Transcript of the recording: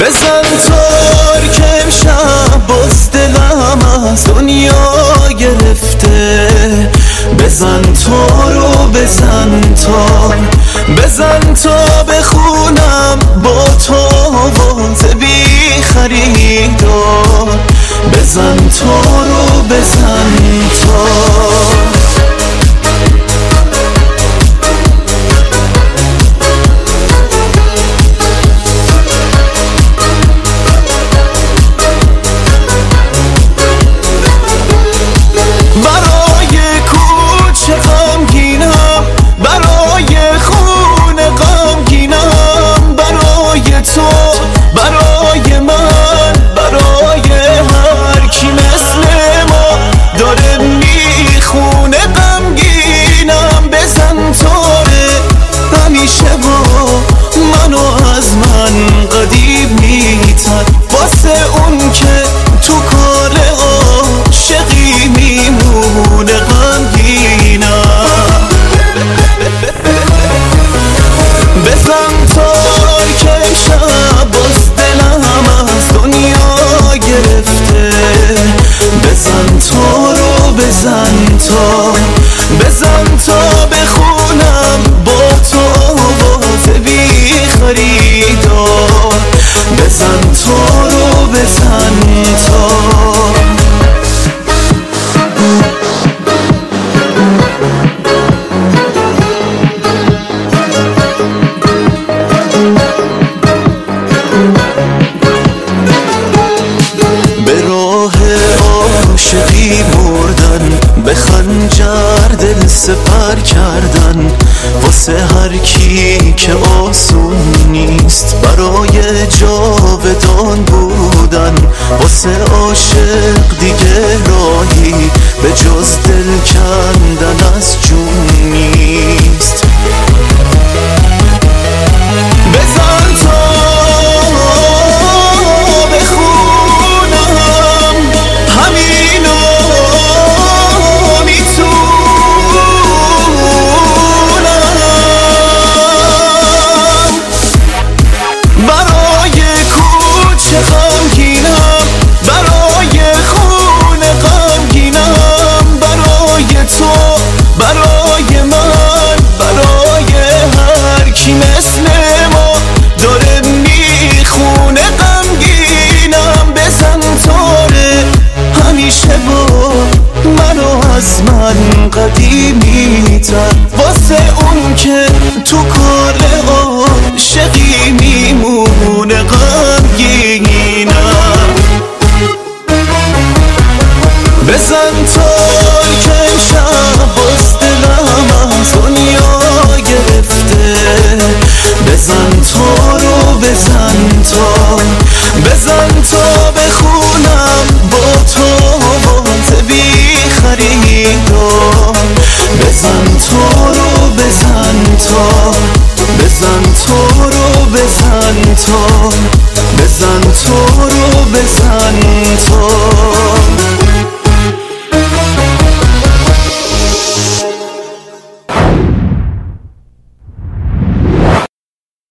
بزن تار که امشب باز دلم از دنیا گرفته. بزن تا رو بزن تا بزن تا بخونم با تو آواز بی خریدار بزن تا رو بزن تا به خنجر دل سپر کردن واسه هر کی که آسون نیست. برای جاودان بودن واسه عاشق دیگه راهی به جز دل کندن از جون نیست. که تو کار بزن تو رو بزن تا